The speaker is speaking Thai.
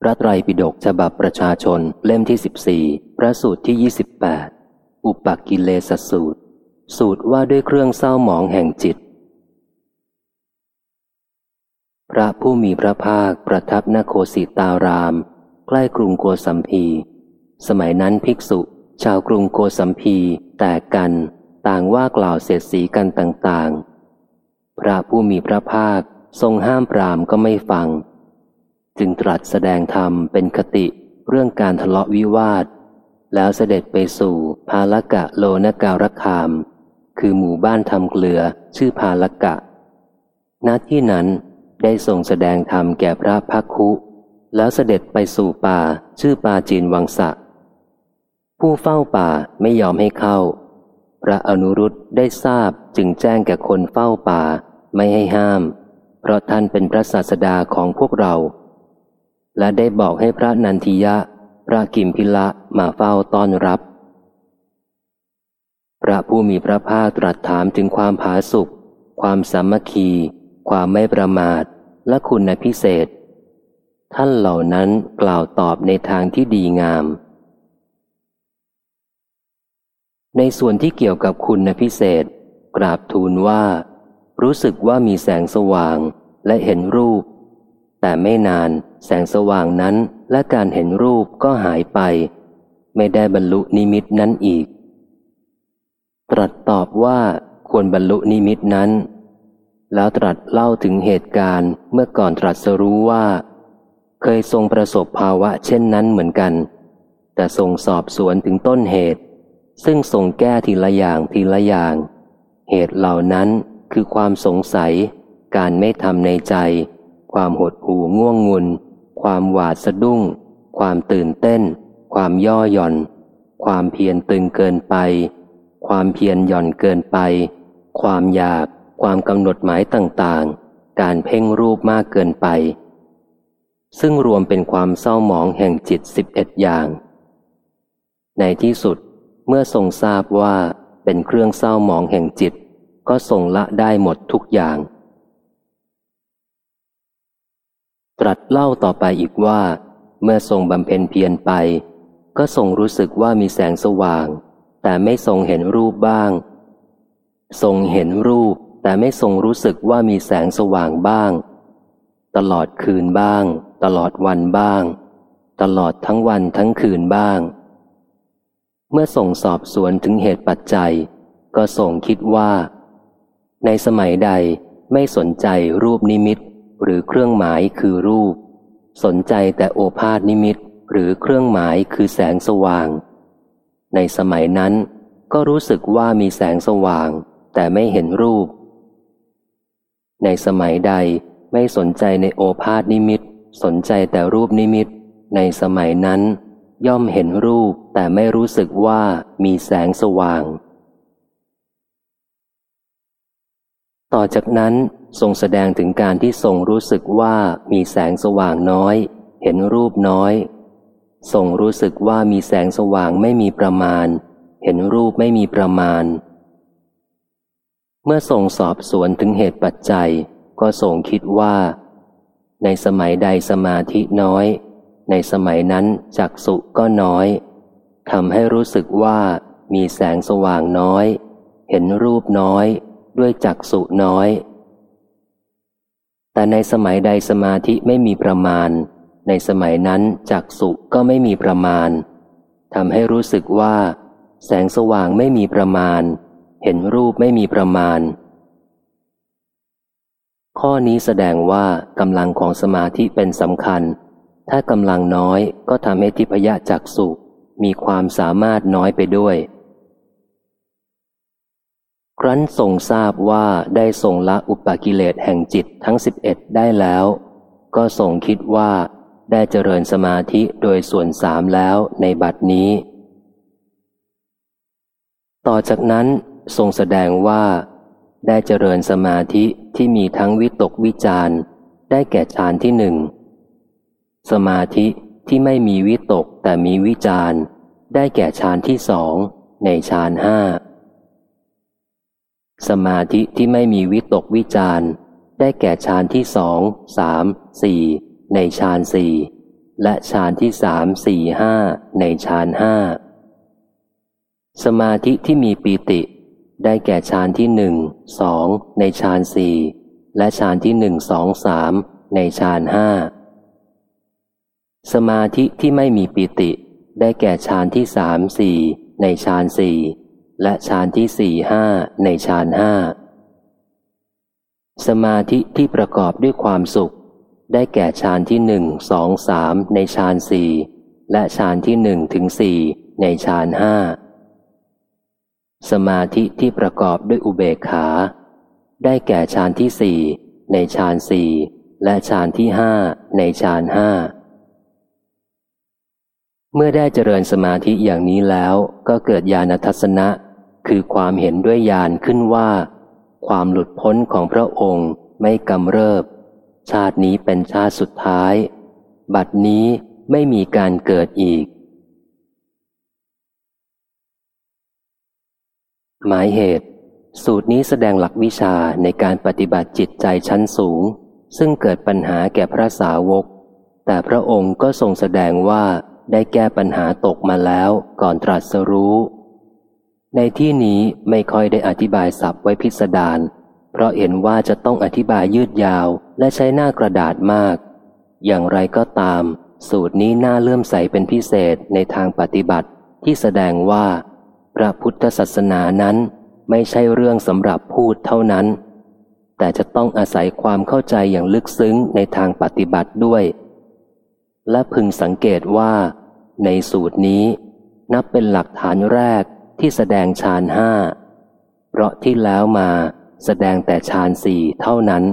พระไตรปิฎกฉบับประชาชนเล่มที่สิบสี่พระสูตรที่ยี่สิบแปดอุปกิเลสสูตร สูตรว่าด้วยเครื่องเศร้าหมองแห่งจิต พระผู้มีพระภาคประทับนโคสิตาราม ใกล้กรุงโกสัมพี สมัยนั้นภิกษุ ชาวกรุงโกสัมพีแตกกันต่างว่ากล่าวเสียดสีกันต่างๆ พระผู้มีพระภาคทรงห้ามปรามก็ไม่ฟัง จึงตรัสแสดงธรรมเป็นคติเรื่องการทะเลาะวิวาท แล้วเสด็จไปสู่พาลกะโลนการคาม คือหมู่บ้านทำเกลือชื่อพาลกะ ณที่นั้นได้ทรงแสดงธรรมแก่พระพักคุ แล้วเสด็จไปสู่ป่าชื่อป่าจีนวังสะ ผู้เฝ้าป่าไม่ยอมให้เข้า พระอนุรุตได้ทราบจึงแจ้งแก่คนเฝ้าป่าไม่ให้ห้าม เพราะท่านเป็นพระศาสดาของพวกเรา และได้บอกให้พระนันทิยะ พระกิมพิละมาเฝ้าต้อนรับ พระผู้มีพระภาคตรัสถามถึงความผาสุกความสามัคคี ความไม่ประมาท และคุณพิเศษ ท่านเหล่านั้นกล่าวตอบในทางที่ดีงาม ในส่วนที่เกี่ยวกับคุณพิเศษ กราบทูลว่า รู้สึกว่ามีแสงสว่างและเห็นรูป แต่ไม่นานแสงสว่างนั้นและการเห็นรูปก็หายไป ไม่ได้บรรลุนิมิตนั้นอีก ตรัสตอบว่าควรบรรลุนิมิตนั้น แล้วตรัสเล่าถึงเหตุการณ์เมื่อก่อนตรัสรู้ว่า เคยทรงประสบภาวะเช่นนั้นเหมือนกัน แต่ทรงสอบสวนถึงต้นเหตุ ซึ่งทรงแก้ทีละอย่างทีละอย่าง เหตุเหล่านั้นคือความสงสัย การไม่ทำในใจ ความหดหู่ง่วงงุน ความหวาดสะดุ้ง ความตื่นเต้น ความย่อหย่อน ความเพียรตึงเกินไป ความเพียรหย่อนเกินไป ความอยาก ความกำหนดหมายต่างๆ การเพ่งรูปมากเกินไป ซึ่งรวมเป็นความเศร้าหมองแห่งจิตสิบเอ็ดอย่าง ในที่สุดเมื่อทรงทราบว่าเป็นเครื่องเศร้าหมองแห่งจิต ก็ทรงละได้หมดทุกอย่าง ต รัสเล่าต่อไปอีกว่า เมื่อทรงบำเพ็ญเพียรไป ก็ทรงรู้สึกว่ามีแสงสว่าง แต่ไม่ทรงเห็นรูปบ้าง ทรงเห็นรูป แต่ไม่ทรงรู้สึกว่ามีแสงสว่างบ้าง ตลอดคืนบ้าง ตลอดวันบ้าง ตลอดทั้งวันทั้งคืนบ้าง เมื่อส่งสอบสวนถึงเหตุปัจจัย ก็ส่งคิดว่า ในสมัยใดไม่สนใจรูปนิมิต หรือเครื่องหมายคือรูป สนใจแต่โอภาษนิมิต หรือเครื่องหมายคือแสงสว่าง ในสมัยนั้น ก็รู้สึกว่ามีแสงสว่าง แต่ไม่เห็นรูป ในสมัยใดไม่สนใจในโอภาษนิมิต สนใจแต่รูปนิมิต ในสมัยนั้น ย่อมเห็นรูปแต่ไม่รู้สึกว่ามีแสงสว่าง ต่อจากนั้นทรงแสดงถึงการที่ทรงรู้สึกว่ามีแสงสว่างน้อย เห็นรูปน้อยทรงรู้สึกว่ามีแสงสว่างไม่มีประมาณ เห็นรูปไม่มีประมาณ เมื่อทรงสอบสวนถึงเหตุปัจจัย ก็ทรงคิดว่า ในสมัยใดสมาธิน้อย ในสมัยนั้นจักสุก็น้อยทำให้รู้สึกว่ามีแสงสว่างน้อย เห็นรูปน้อย ด้วยจักสุน้อย แต่ในสมัยใดสมาธิไม่มีประมาณ ในสมัยนั้นจักสุก็ไม่มีประมาณทำให้รู้สึกว่า แสงสว่างไม่มีประมาณ เห็นรูปไม่มีประมาณ ข้อนี้แสดงว่ากำลังของสมาธิเป็นสำคัญ ถ้ากำลังน้อยก็ทำให้ทิพยจักสุมีความสามารถน้อยไปด้วย รั้นทรงทราบว่าได้ทรงละอุปกิเลสแห่งจิตทั้งสิบเอ็ดได้แล้ว ก็ทรงคิดว่าได้เจริญสมาธิโดยส่วนสามแล้วในบัดนี้ ต่อจากนั้นทรงแสดงว่า ได้เจริญสมาธิที่มีทั้งวิตกวิจารได้แก่ฌานที่หนึ่ง สมาธิที่ไม่มีวิตกแต่มีวิจารได้แก่ฌานที่สองในฌานห้า สมาธิที่ไม่มีวิตกวิจารได้แก่ฌานที่สองสามสี่ในฌานสี่และฌานที่สามสี่ห้าในฌานห้าสมาธิที่มีปีติ ได้แก่ฌานที่หนึ่งสองในฌานสี่และฌานที่หนึ่งสองสามในฌานห้าสมาธิที่ไม่มีปีติ ได้แก่ฌานที่สามสี่ในฌานสี่ และฌานที่สี่ห้าในฌานห้าสมาธิที่ประกอบด้วยความสุข ได้แก่ฌานที่หนึ่งสองสามในฌานสี่และฌานที่หนึ่งถึงสี่ในฌานห้าสมาธิที่ประกอบด้วยอุเบกขา ได้แก่ฌานที่สี่ในฌานสี่และฌานที่ห้าในฌานห้าเมื่อได้เจริญสมาธิอย่างนี้แล้วก็เกิดญาณทัศนะ คือความเห็นด้วยญาณขึ้นว่า ความหลุดพ้นของพระองค์ไม่กำเริบ ชาตินี้เป็นชาติสุดท้าย บัดนี้ไม่มีการเกิดอีก หมายเหตุ สูตรนี้แสดงหลักวิชาในการปฏิบัติจิตใจชั้นสูง ซึ่งเกิดปัญหาแก่พระสาวก แต่พระองค์ก็ทรงแสดงว่าได้แก้ปัญหาตกมาแล้วก่อนตรัสรู้ ในที่นี้ไม่ค่อยได้อธิบายศัพท์ไว้พิสดาร เพราะเห็นว่าจะต้องอธิบายยืดยาวและใช้หน้ากระดาษมาก อย่างไรก็ตาม สูตรนี้น่าเลื่อมใสเป็นพิเศษในทางปฏิบัติที่แสดงว่า พระพุทธศาสนานั้นไม่ใช่เรื่องสำหรับพูดเท่านั้น แต่จะต้องอาศัยความเข้าใจอย่างลึกซึ้งในทางปฏิบัติด้วย และพึงสังเกตว่า ในสูตรนี้นับเป็นหลักฐานแรก ที่แสดงฌานห้าเพราะที่แล้วมาแสดงแต่ฌานสี่เท่านั้น